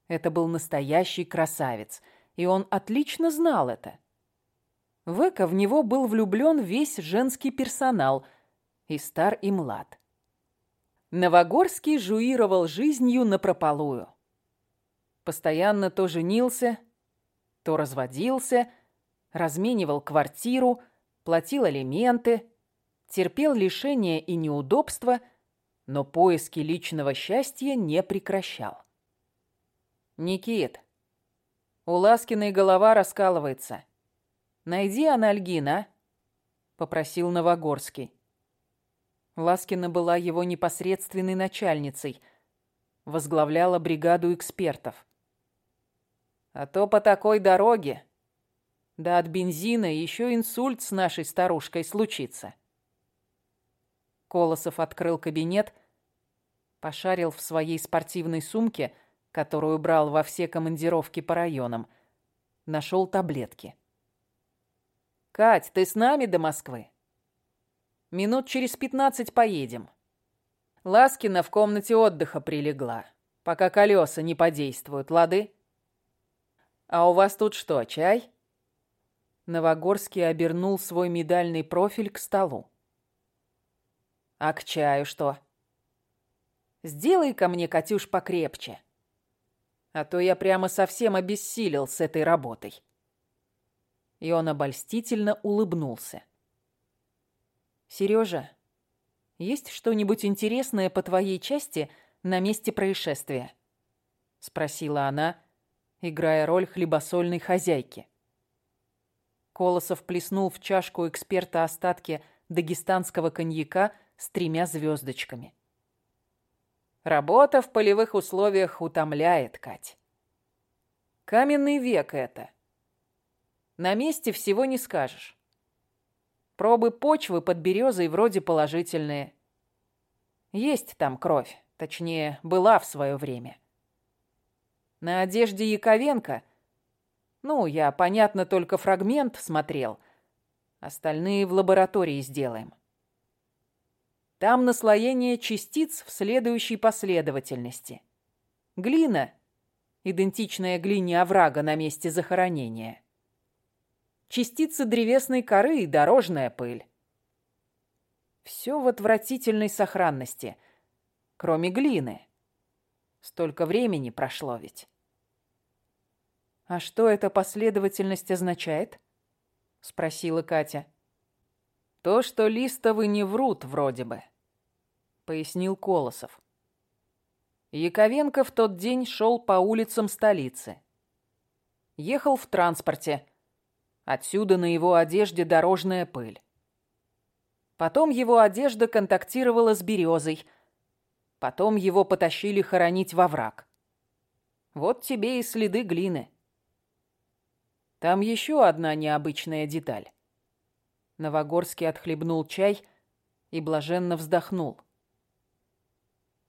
Это был настоящий красавец, и он отлично знал это. В Эко в него был влюблен весь женский персонал, и стар, и млад. Новогорский жуировал жизнью напропалую. Постоянно то женился, то разводился, разменивал квартиру, платил алименты, терпел лишения и неудобства, но поиски личного счастья не прекращал. «Никит, у Ласкиной голова раскалывается. Найди анальгина», — попросил Новогорский. Ласкина была его непосредственной начальницей, возглавляла бригаду экспертов. А то по такой дороге Да от бензина еще инсульт с нашей старушкой случится. Колосов открыл кабинет, пошарил в своей спортивной сумке, которую брал во все командировки по районам, нашел таблетки. «Кать, ты с нами до Москвы?» «Минут через пятнадцать поедем». Ласкина в комнате отдыха прилегла, пока колеса не подействуют, лады? «А у вас тут что, чай?» Новогорский обернул свой медальный профиль к столу. «А к чаю что?» «Сделай ко мне, Катюш, покрепче. А то я прямо совсем обессилел с этой работой». И он обольстительно улыбнулся. «Сережа, есть что-нибудь интересное по твоей части на месте происшествия?» Спросила она, играя роль хлебосольной хозяйки. Колосов плеснул в чашку эксперта остатки дагестанского коньяка с тремя звездочками. Работа в полевых условиях утомляет, Кать. Каменный век это. На месте всего не скажешь. Пробы почвы под березой вроде положительные. Есть там кровь, точнее, была в свое время. На одежде Яковенко, ну, я, понятно, только фрагмент смотрел, остальные в лаборатории сделаем. Там наслоение частиц в следующей последовательности. Глина, идентичная глине оврага на месте захоронения. Частицы древесной коры и дорожная пыль. Все в отвратительной сохранности, кроме глины. Столько времени прошло ведь. «А что эта последовательность означает?» — спросила Катя. «То, что листовы не врут вроде бы», — пояснил Колосов. Яковенко в тот день шел по улицам столицы. Ехал в транспорте. Отсюда на его одежде дорожная пыль. Потом его одежда контактировала с березой — Потом его потащили хоронить во враг. Вот тебе и следы глины. Там еще одна необычная деталь. Новогорский отхлебнул чай и блаженно вздохнул.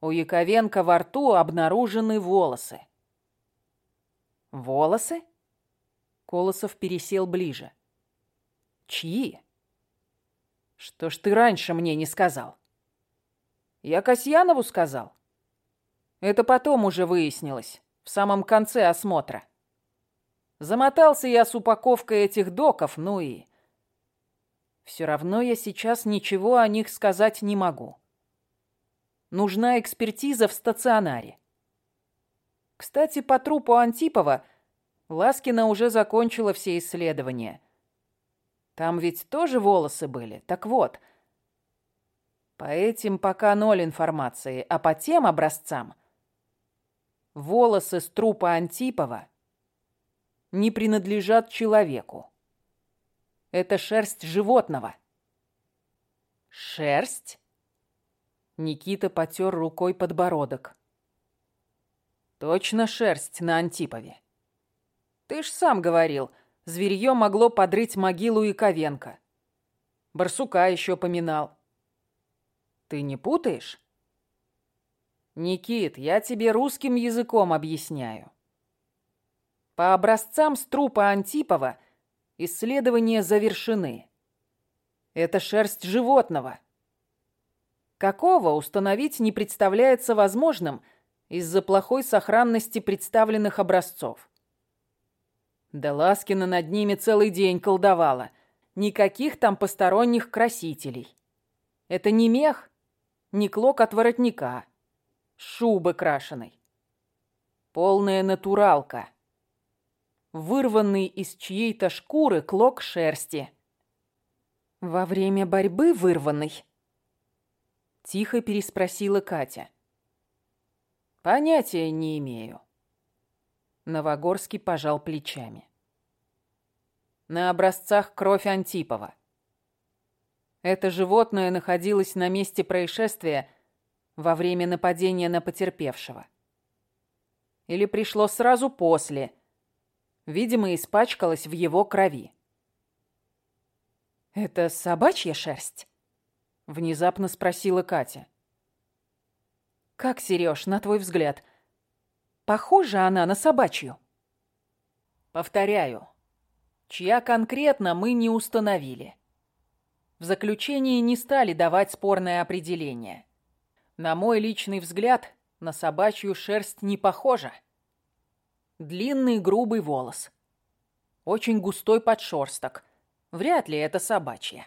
У Яковенко во рту обнаружены волосы. Волосы? Колосов пересел ближе. Чьи? Что ж ты раньше мне не сказал? Я Касьянову сказал. Это потом уже выяснилось, в самом конце осмотра. Замотался я с упаковкой этих доков, ну и... Все равно я сейчас ничего о них сказать не могу. Нужна экспертиза в стационаре. Кстати, по трупу Антипова Ласкина уже закончила все исследования. Там ведь тоже волосы были. Так вот, по этим пока ноль информации, а по тем образцам волосы с трупа Антипова не принадлежат человеку. Это шерсть животного. Шерсть? Никита потер рукой подбородок. Точно шерсть на Антипове. Ты ж сам говорил, зверье могло подрыть могилу Яковенко. Барсука еще поминал. Ты не путаешь? Никит, я тебе русским языком объясняю. По образцам с трупа Антипова исследования завершены. Это шерсть животного. Какого установить не представляется возможным из-за плохой сохранности представленных образцов. Да Ласкина над ними целый день колдовала. Никаких там посторонних красителей. Это не мех, ни клок от воротника, шубы крашеной. Полная натуралка. Вырванный из чьей-то шкуры клок шерсти. Во время борьбы вырванный? Тихо переспросила Катя. Понятия не имею. Новогорский пожал плечами. На образцах кровь Антипова. Это животное находилось на месте происшествия во время нападения на потерпевшего. Или пришло сразу после. Видимо, испачкалось в его крови. Это собачья шерсть? Внезапно спросила Катя. Как, Сереж, на твой взгляд, похожа она на собачью? Повторяю, чья конкретно мы не установили. В заключении не стали давать спорное определение. На мой личный взгляд, на собачью шерсть не похожа. Длинный грубый волос. Очень густой подшерсток. Вряд ли это собачья.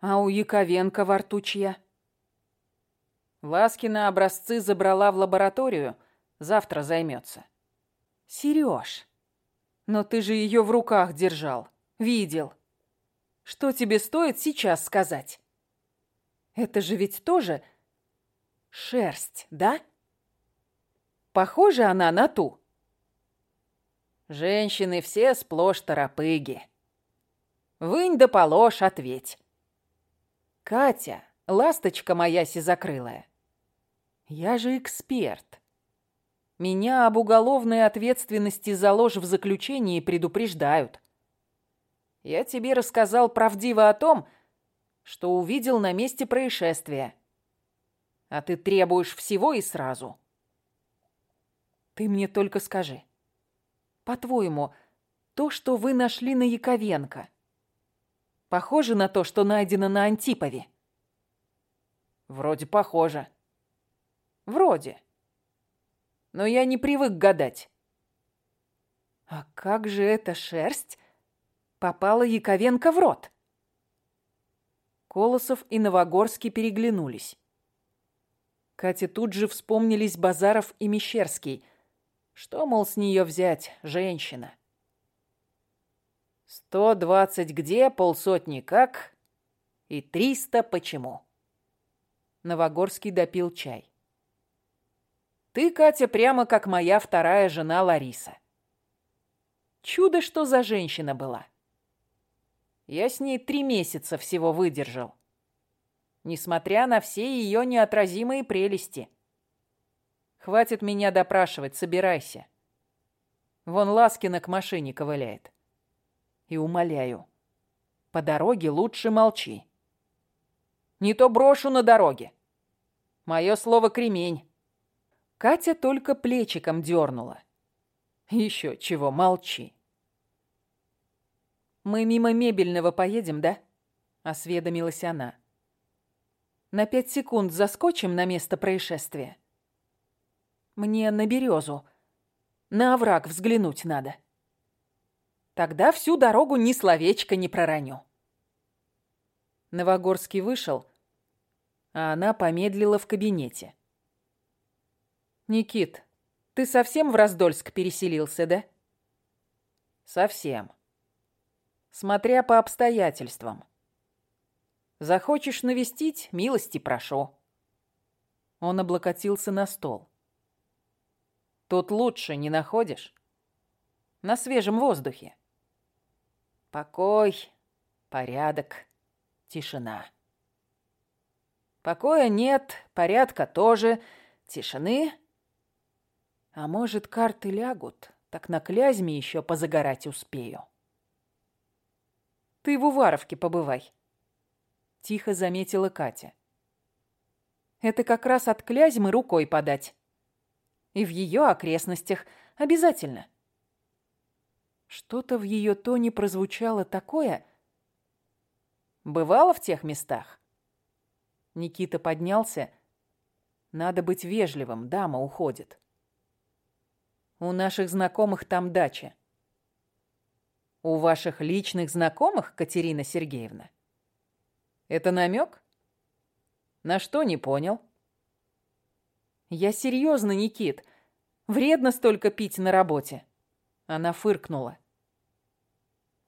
А у Яковенко во? Ласкина образцы забрала в лабораторию. Завтра займется. Сереж, но ты же ее в руках держал. Видел. Что тебе стоит сейчас сказать? Это же ведь тоже шерсть, да? Похожа она на ту. Женщины все сплошь торопыги. Вынь да положь, ответь. Катя, ласточка моя сизокрылая. Я же эксперт. Меня об уголовной ответственности за ложь в заключении предупреждают. Я тебе рассказал правдиво о том, что увидел на месте происшествия. А ты требуешь всего и сразу. Ты мне только скажи. По-твоему, то, что вы нашли на Яковенко, похоже на то, что найдено на Антипове? Вроде похоже. Вроде. Но я не привык гадать. А как же эта шерсть попала Яковенко в рот? Колосов и Новогорский переглянулись. Кате тут же вспомнились Базаров и Мещерский. Что, мол, с нее взять, женщина? Сто двадцать где, полсотни как, и триста почему. Новогорский допил чай. Ты, Катя, прямо как моя вторая жена Лариса. Чудо, что за женщина была. Я с ней три месяца всего выдержал несмотря на все ее неотразимые прелести. Хватит меня допрашивать, собирайся. Вон Ласкина к машине ковыляет. И умоляю, по дороге лучше молчи. Не то брошу на дороге. Мое слово кремень. Катя только плечиком дернула. Еще чего, молчи. «Мы мимо мебельного поедем, да?» — осведомилась она. На пять секунд заскочим на место происшествия. Мне на березу, на овраг взглянуть надо. Тогда всю дорогу ни словечко не пророню. Новогорский вышел, а она помедлила в кабинете. «Никит, ты совсем в Раздольск переселился, да?» «Совсем. Смотря по обстоятельствам. Захочешь навестить, милости прошу. Он облокотился на стол. Тут лучше не находишь? На свежем воздухе. Покой, порядок, тишина. Покоя нет, порядка тоже, тишины. А может, карты лягут, так на Клязьме еще позагорать успею. Ты в Уваровке побывай. Тихо заметила Катя. Это как раз от Клязьмы рукой подать. И в ее окрестностях обязательно. Что-то в ее тоне прозвучало такое... Бывало в тех местах? Никита поднялся. Надо быть вежливым, дама уходит. У наших знакомых там дача. У ваших личных знакомых, Катерина Сергеевна? Это намек? На что не понял? Я серьезно, Никит. Вредно столько пить на работе. Она фыркнула.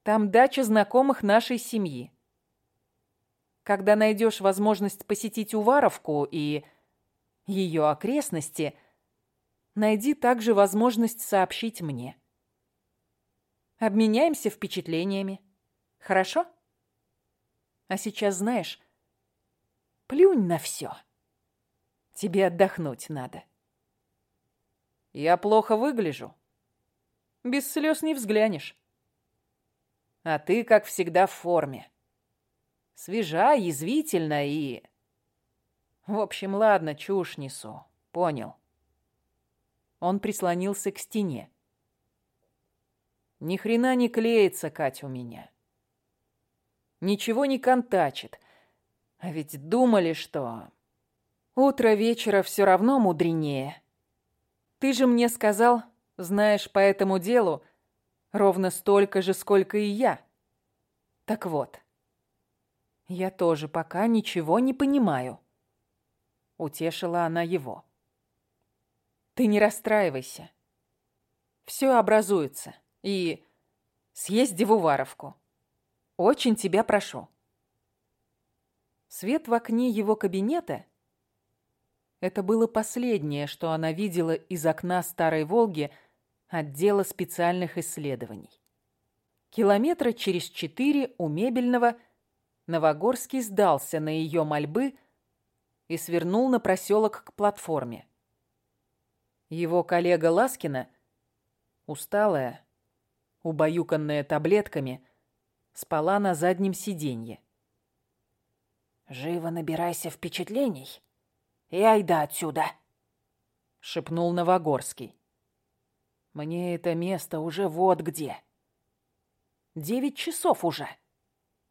Там дача знакомых нашей семьи. Когда найдешь возможность посетить Уваровку и ее окрестности, найди также возможность сообщить мне. Обменяемся впечатлениями. Хорошо? А сейчас, знаешь, плюнь на все. Тебе отдохнуть надо. Я плохо выгляжу. Без слез не взглянешь. А ты, как всегда, в форме. Свежа, язвительна и... В общем, ладно, чушь несу. Понял. Он прислонился к стене. Ни хрена не клеится, Катя, у меня. Ничего не контачит. А ведь думали, что... Утро вечера все равно мудренее. Ты же мне сказал, знаешь по этому делу, ровно столько же, сколько и я. Так вот, я тоже пока ничего не понимаю. Утешила она его. Ты не расстраивайся. Все образуется. И съезди в Уваровку. Очень тебя прошу. Свет в окне его кабинета — это было последнее, что она видела из окна старой «Волги» отдела специальных исследований. Километра через четыре у Мебельного Новогорский сдался на ее мольбы и свернул на проселок к платформе. Его коллега Ласкина, усталая, убаюканная таблетками, спала на заднем сиденье. «Живо набирайся впечатлений и айда отсюда!» — шепнул Новогорский. «Мне это место уже вот где. Девять часов уже.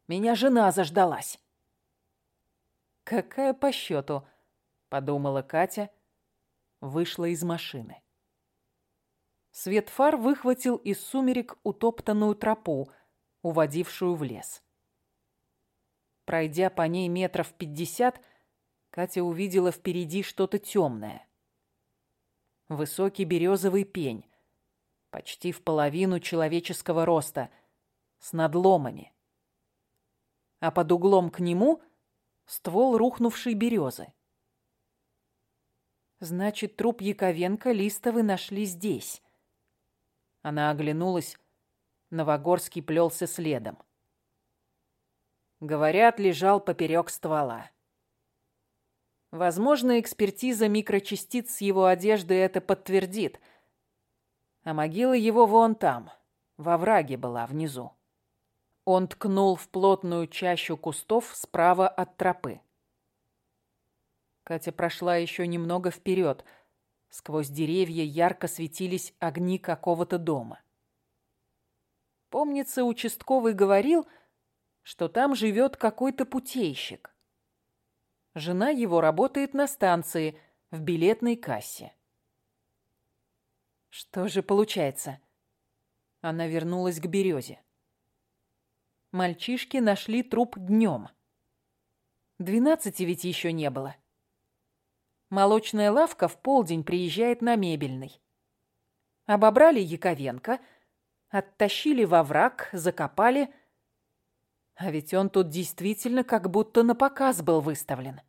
Меня жена заждалась». «Какая по счету?» — подумала Катя, вышла из машины. Свет фар выхватил из сумерек утоптанную тропу, уводившую в лес. Пройдя по ней метров пятьдесят, Катя увидела впереди что-то темное. Высокий березовый пень, почти в половину человеческого роста, с надломами. А под углом к нему ствол рухнувшей березы. Значит, труп Яковенко Листовы нашли здесь. Она оглянулась, Новогорский плелся следом. Говорят, лежал поперек ствола. Возможно, экспертиза микрочастиц его одежды это подтвердит. А могила его вон там, во враге была внизу. Он ткнул в плотную чащу кустов справа от тропы. Катя прошла еще немного вперед. Сквозь деревья ярко светились огни какого-то дома. Помнится, участковый говорил, что там живет какой-то путейщик. Жена его работает на станции в билетной кассе. Что же получается? Она вернулась к березе. Мальчишки нашли труп днем. Двенадцати ведь еще не было. Молочная лавка в полдень приезжает на мебельный. Обобрали Яковенко, оттащили во враг, закопали – а ведь он тут действительно как будто на показ был выставлен.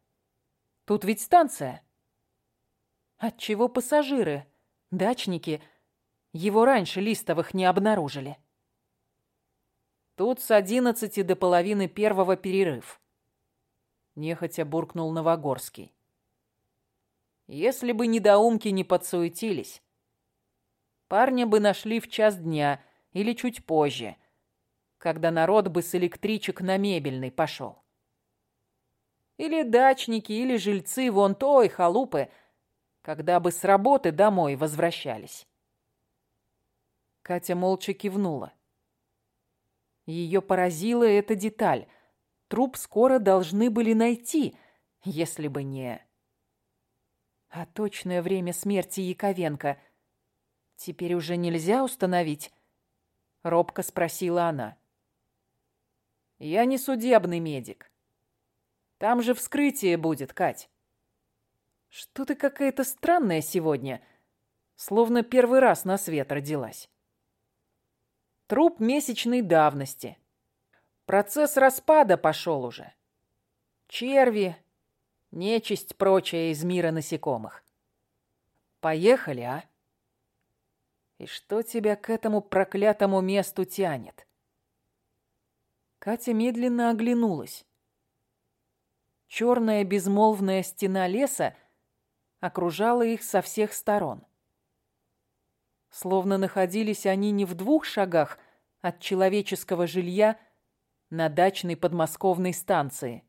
Тут ведь станция. Отчего пассажиры, дачники, его раньше листовых не обнаружили? Тут с одиннадцати до половины первого перерыв. Нехотя буркнул Новогорский. Если бы недоумки не подсуетились, парня бы нашли в час дня или чуть позже – когда народ бы с электричек на мебельный пошел. Или дачники, или жильцы вон той халупы, когда бы с работы домой возвращались. Катя молча кивнула. Ее поразила эта деталь. Труп скоро должны были найти, если бы не... А точное время смерти Яковенко теперь уже нельзя установить? Робко спросила она. Я не судебный медик. Там же вскрытие будет, Кать. Что ты какая-то странная сегодня, словно первый раз на свет родилась. Труп месячной давности. Процесс распада пошел уже. Черви, нечисть прочая из мира насекомых. Поехали, а? И что тебя к этому проклятому месту тянет? Катя медленно оглянулась. Черная безмолвная стена леса окружала их со всех сторон. Словно находились они не в двух шагах от человеческого жилья на дачной подмосковной станции,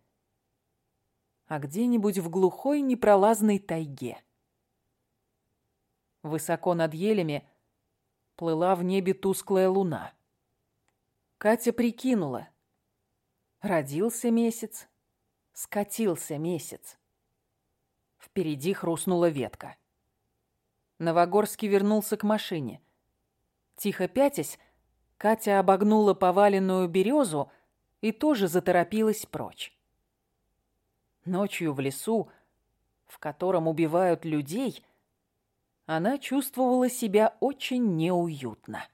а где-нибудь в глухой непролазной тайге. Высоко над елями плыла в небе тусклая луна. Катя прикинула. Родился месяц, скатился месяц. Впереди хрустнула ветка. Новогорский вернулся к машине. Тихо пятясь, Катя обогнула поваленную березу и тоже заторопилась прочь. Ночью в лесу, в котором убивают людей, она чувствовала себя очень неуютно.